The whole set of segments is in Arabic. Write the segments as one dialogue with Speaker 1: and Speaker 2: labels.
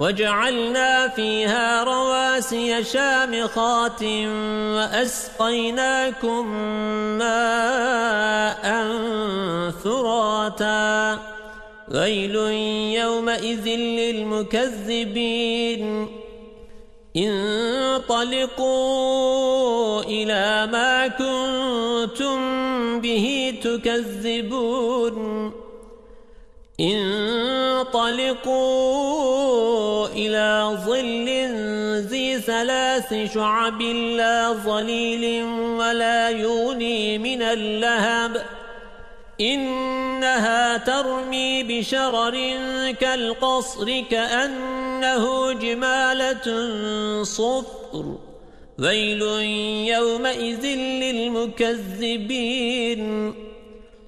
Speaker 1: وجعلنا فيها رواسي شامخات وأسقيناكم ماء ثراتا ويل يومئذ للمكذبين. انطلقوا إلى ما كنتم به تكذبون. انطلقوا إلى ظل ذي ثلاث شعب لا ظليل ولا يوني من اللهب. إنها ترمي بشرر كالقصر كأنه جمالة صفر. ويل يومئذ للمكذبين.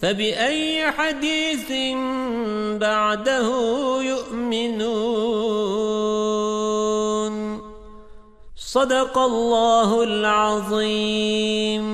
Speaker 1: فبأي حديث بعده يؤمنون؟ صدق الله العظيم.